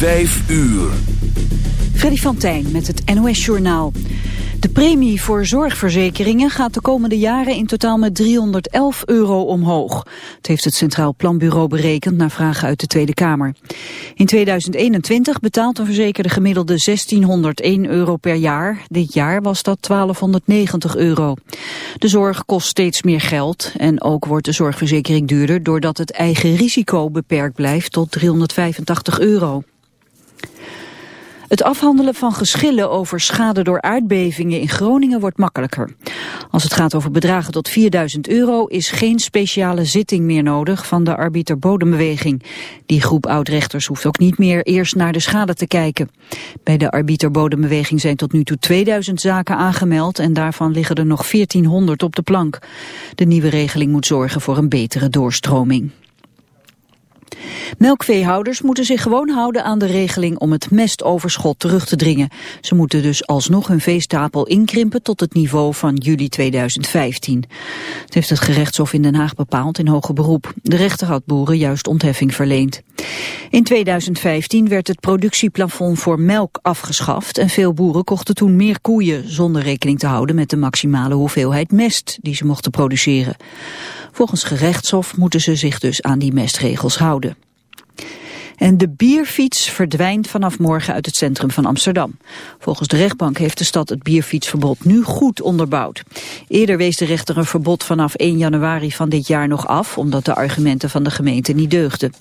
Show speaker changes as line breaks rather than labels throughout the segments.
Vijf uur.
Freddy van Tijn met het NOS-journaal. De premie voor zorgverzekeringen gaat de komende jaren in totaal met 311 euro omhoog. Het heeft het Centraal Planbureau berekend naar vragen uit de Tweede Kamer. In 2021 betaalt een verzekerde gemiddelde 1601 euro per jaar. Dit jaar was dat 1290 euro. De zorg kost steeds meer geld en ook wordt de zorgverzekering duurder... doordat het eigen risico beperkt blijft tot 385 euro. Het afhandelen van geschillen over schade door aardbevingen in Groningen wordt makkelijker. Als het gaat over bedragen tot 4000 euro is geen speciale zitting meer nodig van de arbiter bodembeweging. Die groep oudrechters hoeft ook niet meer eerst naar de schade te kijken. Bij de arbiter bodembeweging zijn tot nu toe 2000 zaken aangemeld en daarvan liggen er nog 1400 op de plank. De nieuwe regeling moet zorgen voor een betere doorstroming. Melkveehouders moeten zich gewoon houden aan de regeling om het mestoverschot terug te dringen. Ze moeten dus alsnog hun veestapel inkrimpen tot het niveau van juli 2015. Het heeft het gerechtshof in Den Haag bepaald in hoger beroep. De rechter had boeren juist ontheffing verleend. In 2015 werd het productieplafond voor melk afgeschaft en veel boeren kochten toen meer koeien zonder rekening te houden met de maximale hoeveelheid mest die ze mochten produceren. Volgens gerechtshof moeten ze zich dus aan die mestregels houden. En de bierfiets verdwijnt vanaf morgen uit het centrum van Amsterdam. Volgens de rechtbank heeft de stad het bierfietsverbod nu goed onderbouwd. Eerder wees de rechter een verbod vanaf 1 januari van dit jaar nog af... omdat de argumenten van de gemeente niet deugden.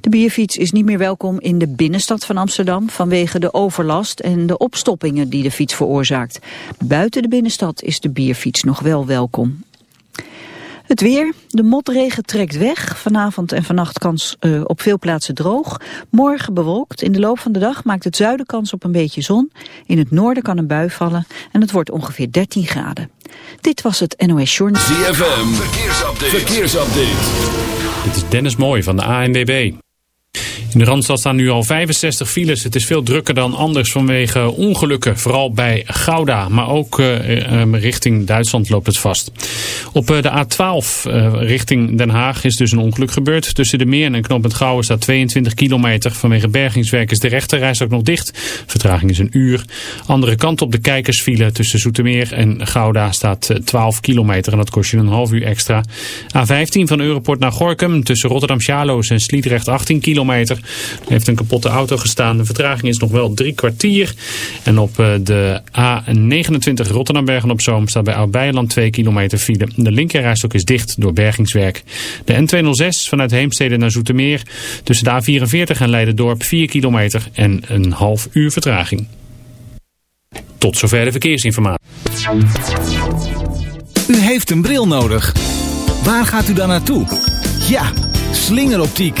De bierfiets is niet meer welkom in de binnenstad van Amsterdam... vanwege de overlast en de opstoppingen die de fiets veroorzaakt. Buiten de binnenstad is de bierfiets nog wel welkom. Het weer, de motregen trekt weg. Vanavond en vannacht kans uh, op veel plaatsen droog. Morgen bewolkt. In de loop van de dag maakt het zuiden kans op een beetje zon. In het noorden kan een bui vallen en het wordt ongeveer 13 graden. Dit was het NOS Journal.
ZFM, verkeersupdate. verkeersupdate.
Dit is Dennis Mooij van de ANWB. In de Randstad staan nu al 65 files. Het is veel drukker dan anders vanwege ongelukken. Vooral bij Gouda, maar ook uh, richting Duitsland loopt het vast. Op uh, de A12 richting Den Haag is dus een ongeluk gebeurd. Tussen de Meer en Knooppunt Gouwen staat 22 kilometer. Vanwege bergingswerk is de rechterreis ook nog dicht. Vertraging is een uur. Andere kant op de kijkersfile tussen Zoetermeer en Gouda staat 12 kilometer. En dat kost je een half uur extra. A15 van Europort naar Gorkum tussen Rotterdam-Sjaloos en Sliedrecht 18 kilometer. Er heeft een kapotte auto gestaan. De vertraging is nog wel drie kwartier. En op eh, de A29 Rotterdam-Bergen op Zoom staat bij Oud-Beijerland 2 kilometer file. De linkerrijstok is dicht door bergingswerk. De N206 vanuit Heemstede naar Zoetermeer tussen de A44 en Leidendorp 4 kilometer en een half uur vertraging. Tot zover de verkeersinformatie.
U heeft een bril nodig. Waar gaat u dan naartoe? Ja, slingeroptiek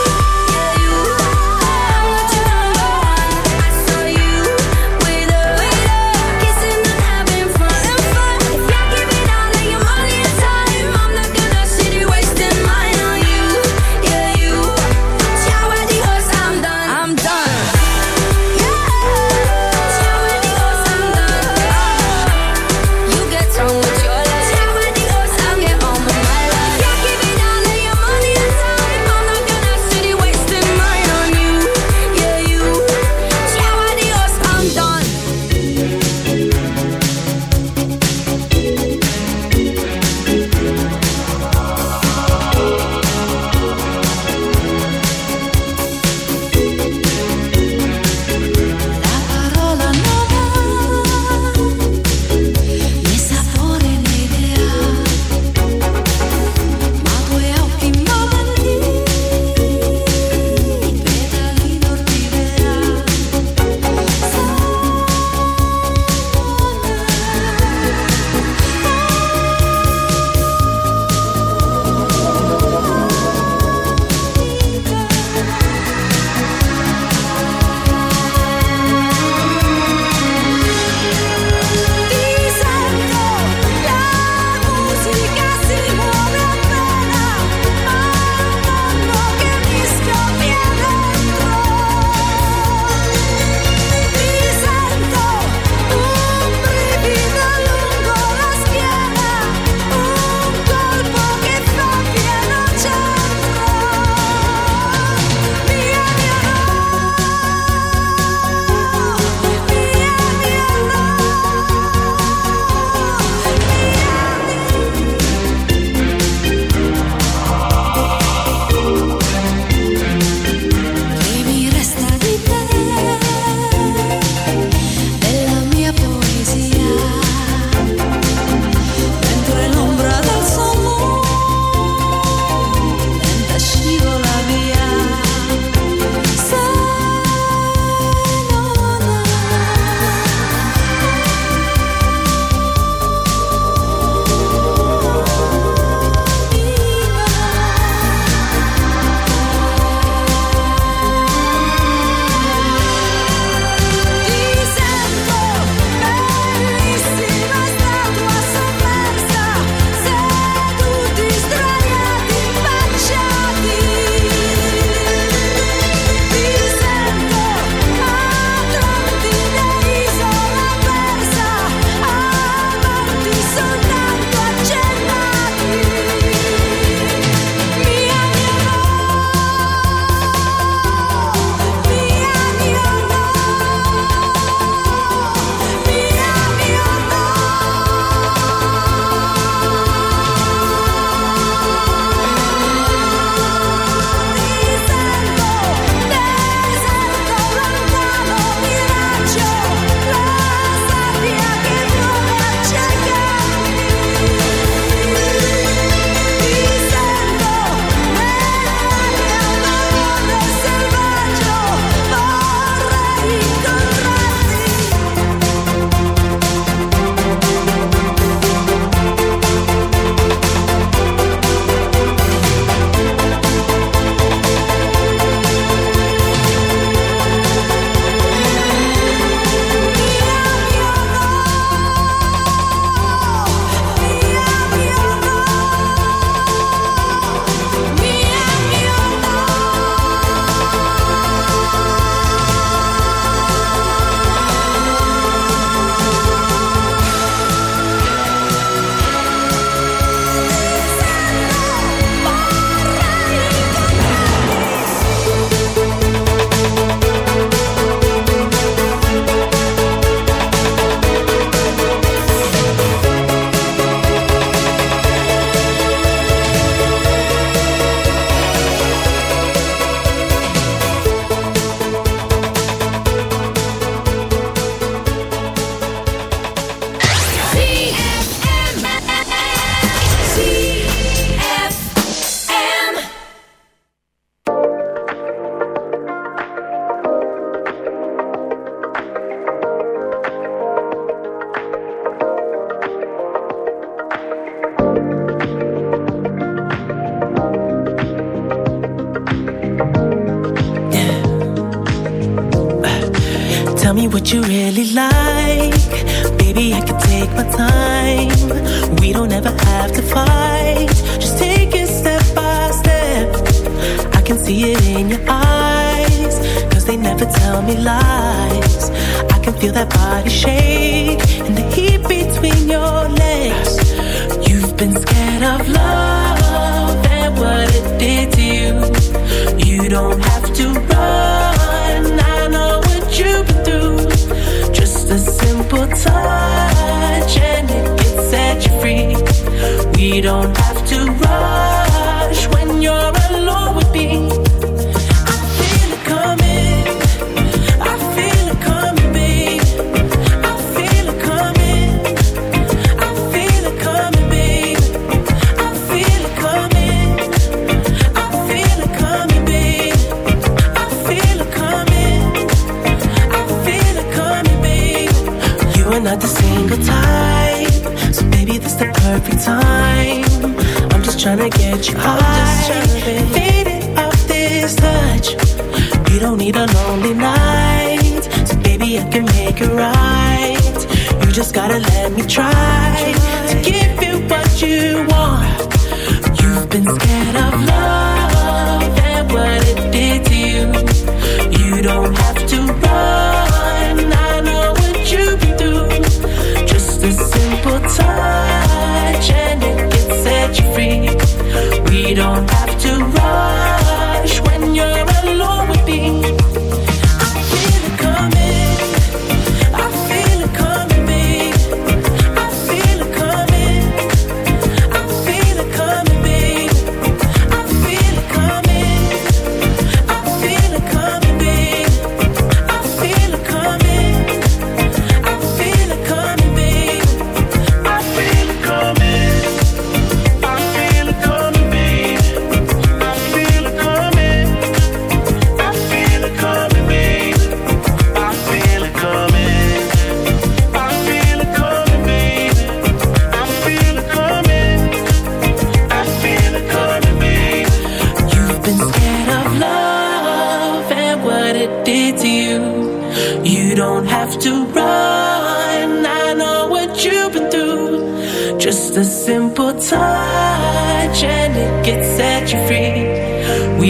We don't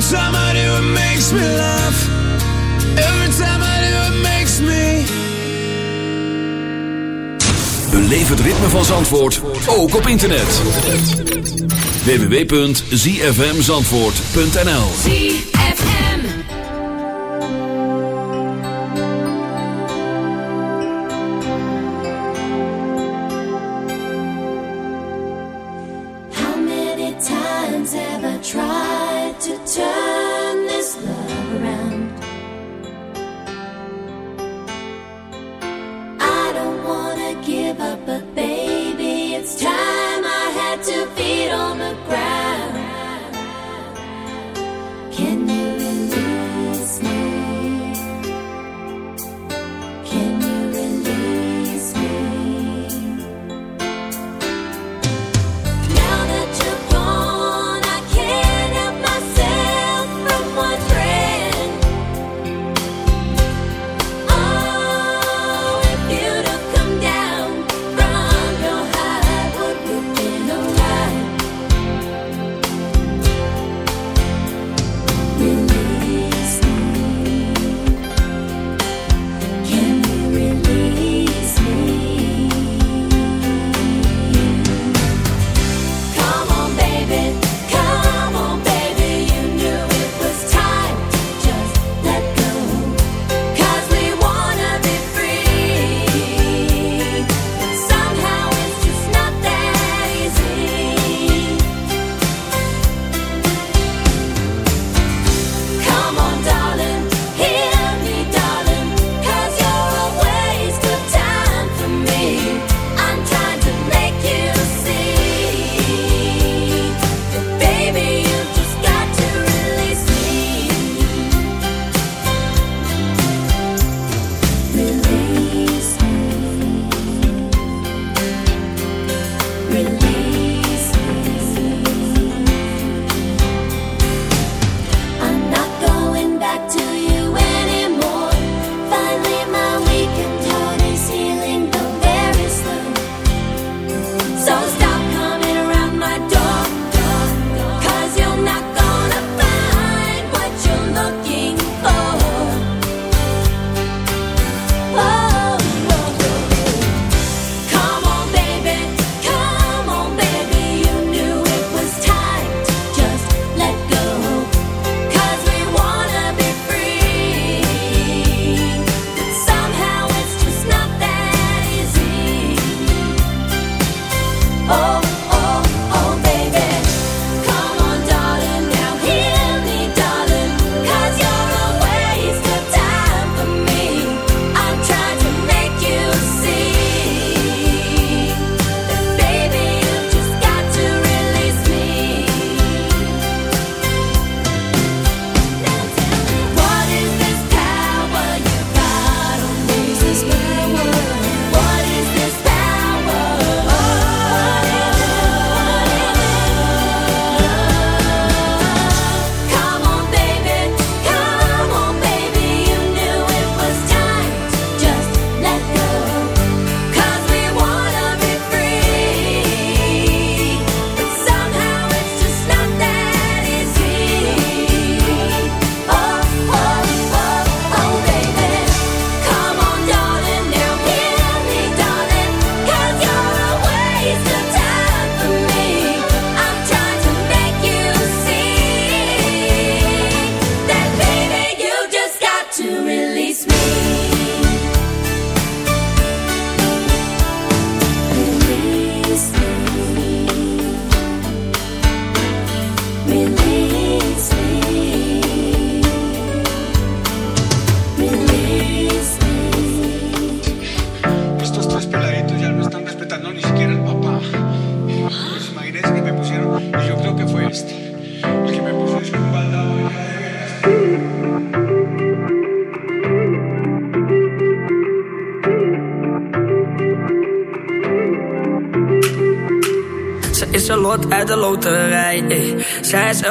Every time I do, it makes me laugh. Every time I
do, it makes me.
Beleef het ritme van Zandvoort ook op internet. www.zfmzandvoort.nl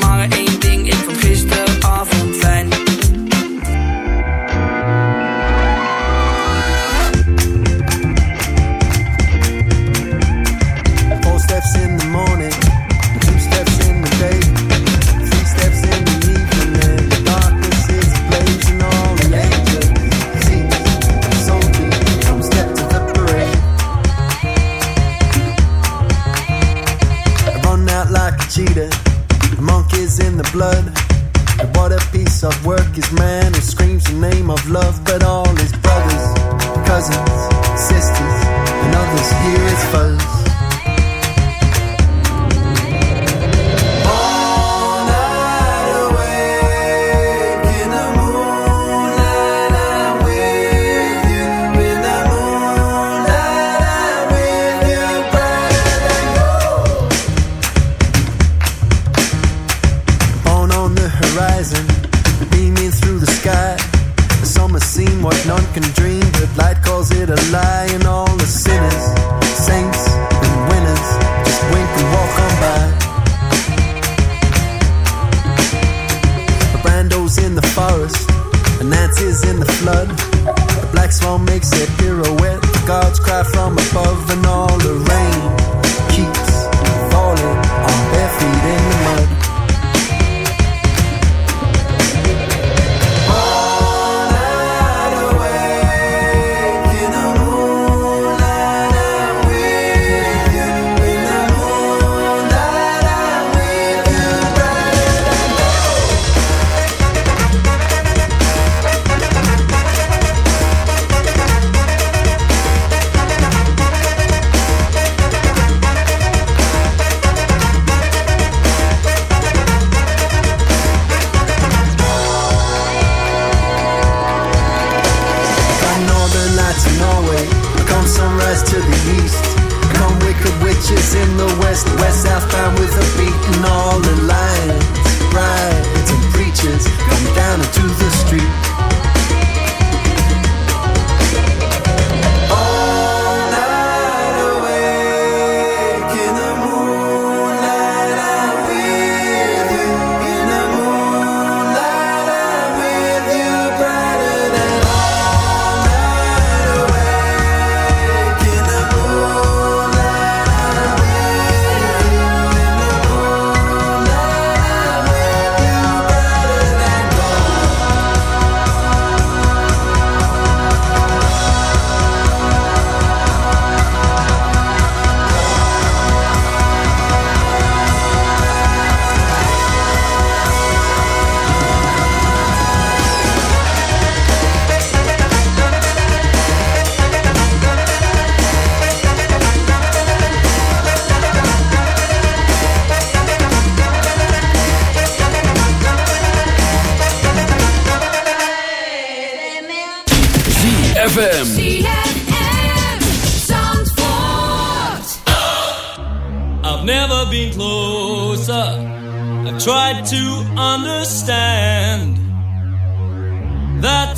vanmorgen, dacht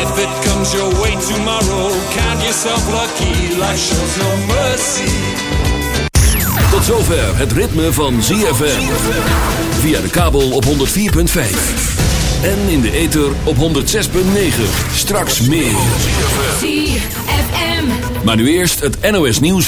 If it comes your way tomorrow, count yourself lucky. Life shows no mercy.
Tot zover het ritme van ZFM. Via de kabel op 104.5. En in de ether op 106.9. Straks meer.
ZFM.
Maar nu eerst het NOS nieuws.